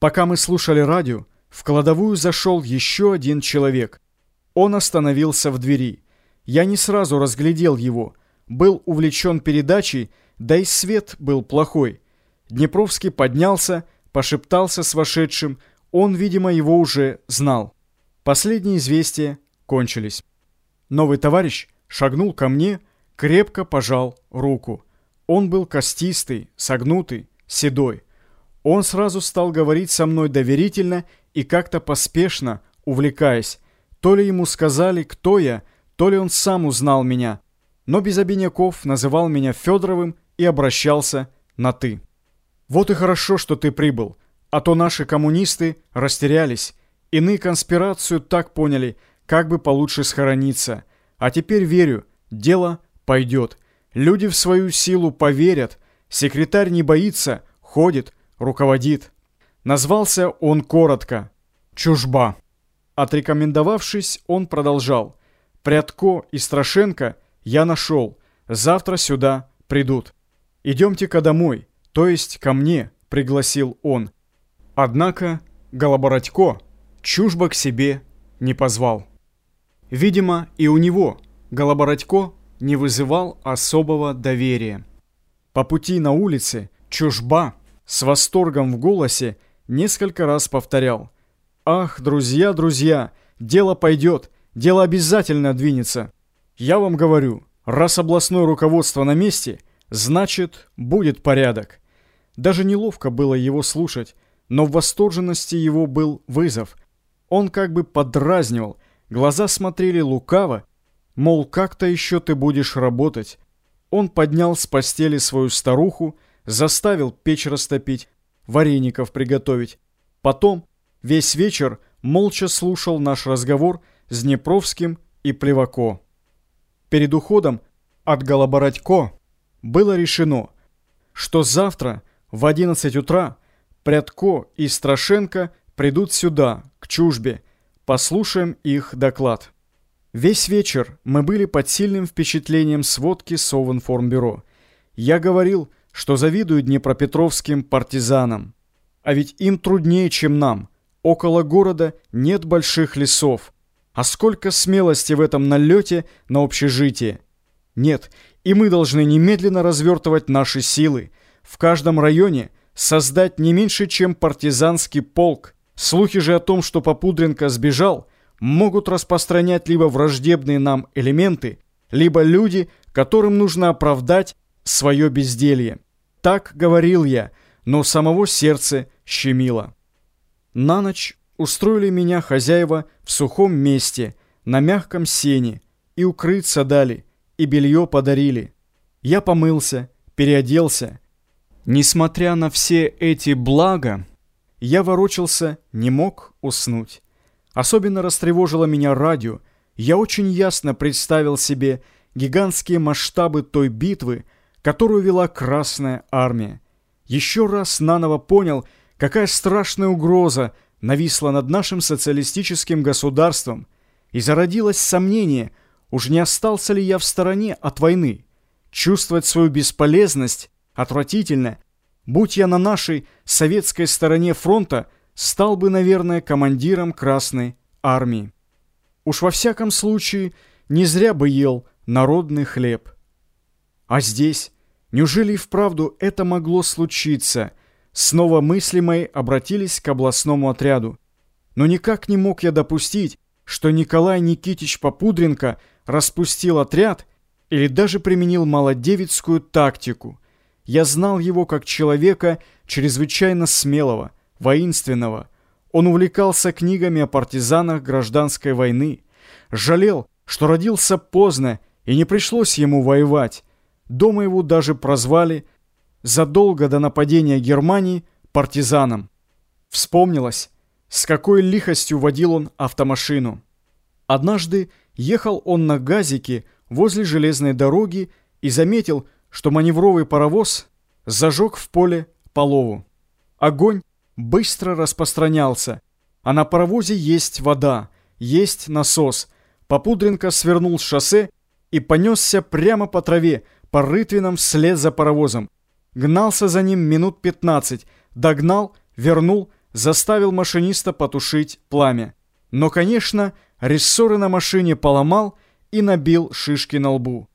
Пока мы слушали радио, в кладовую зашел еще один человек. Он остановился в двери. Я не сразу разглядел его. Был увлечен передачей, да и свет был плохой. Днепровский поднялся, пошептался с вошедшим. Он, видимо, его уже знал. Последние известия кончились. Новый товарищ шагнул ко мне, крепко пожал руку. Он был костистый, согнутый, седой. Он сразу стал говорить со мной доверительно и как-то поспешно, увлекаясь. То ли ему сказали, кто я, то ли он сам узнал меня. Но без обиняков называл меня Федоровым и обращался на «ты». «Вот и хорошо, что ты прибыл, а то наши коммунисты растерялись. Иные конспирацию так поняли, как бы получше схорониться. А теперь верю, дело пойдет. Люди в свою силу поверят. Секретарь не боится, ходит, руководит. Назвался он коротко «Чужба». Отрекомендовавшись, он продолжал «Прядко и Страшенко я нашел. Завтра сюда придут. Идемте-ка домой, то есть ко мне», — пригласил он. Однако Голобородько чужба к себе не позвал. Видимо, и у него Голобородько не вызывал особого доверия. По пути на улице чужба с восторгом в голосе несколько раз повторял. «Ах, друзья, друзья, дело пойдет, дело обязательно двинется. Я вам говорю, раз областное руководство на месте, значит, будет порядок». Даже неловко было его слушать, но в восторженности его был вызов. Он как бы подразнивал, глаза смотрели лукаво, мол, как-то еще ты будешь работать. Он поднял с постели свою старуху, заставил печь растопить, вареников приготовить. Потом весь вечер молча слушал наш разговор с Днепровским и Плевако. Перед уходом от Голобородько было решено, что завтра в 11 утра Прядко и Страшенко придут сюда, к чужбе, послушаем их доклад. Весь вечер мы были под сильным впечатлением сводки Совинформбюро. Я говорил, что завидую днепропетровским партизанам. А ведь им труднее, чем нам. Около города нет больших лесов. А сколько смелости в этом налете на общежитие. Нет, и мы должны немедленно развертывать наши силы. В каждом районе создать не меньше, чем партизанский полк. Слухи же о том, что Попудренко сбежал, могут распространять либо враждебные нам элементы, либо люди, которым нужно оправдать свое безделье. Так говорил я, но самого сердце щемило. На ночь устроили меня хозяева в сухом месте, на мягком сене, и укрыться дали, и белье подарили. Я помылся, переоделся. Несмотря на все эти блага, я ворочался, не мог уснуть. Особенно растревожило меня радио. Я очень ясно представил себе гигантские масштабы той битвы, которую вела Красная Армия. Еще раз наново понял, какая страшная угроза нависла над нашим социалистическим государством, и зародилось сомнение, уж не остался ли я в стороне от войны. Чувствовать свою бесполезность отвратительно. Будь я на нашей советской стороне фронта, стал бы, наверное, командиром Красной Армии. Уж во всяком случае, не зря бы ел народный хлеб. А здесь, неужели и вправду это могло случиться? Снова мысли мои обратились к областному отряду. Но никак не мог я допустить, что Николай Никитич Попудренко распустил отряд или даже применил молодевицкую тактику. Я знал его как человека чрезвычайно смелого, воинственного. Он увлекался книгами о партизанах гражданской войны, жалел, что родился поздно и не пришлось ему воевать. Дома его даже прозвали задолго до нападения Германии партизаном. Вспомнилось, с какой лихостью водил он автомашину. Однажды ехал он на газике возле железной дороги и заметил, что маневровый паровоз зажег в поле полову. Огонь быстро распространялся, а на паровозе есть вода, есть насос. Попудренко свернул с шоссе и понесся прямо по траве, по рытвинам вслед за паровозом. Гнался за ним минут пятнадцать, догнал, вернул, заставил машиниста потушить пламя. Но, конечно, рессоры на машине поломал и набил шишки на лбу.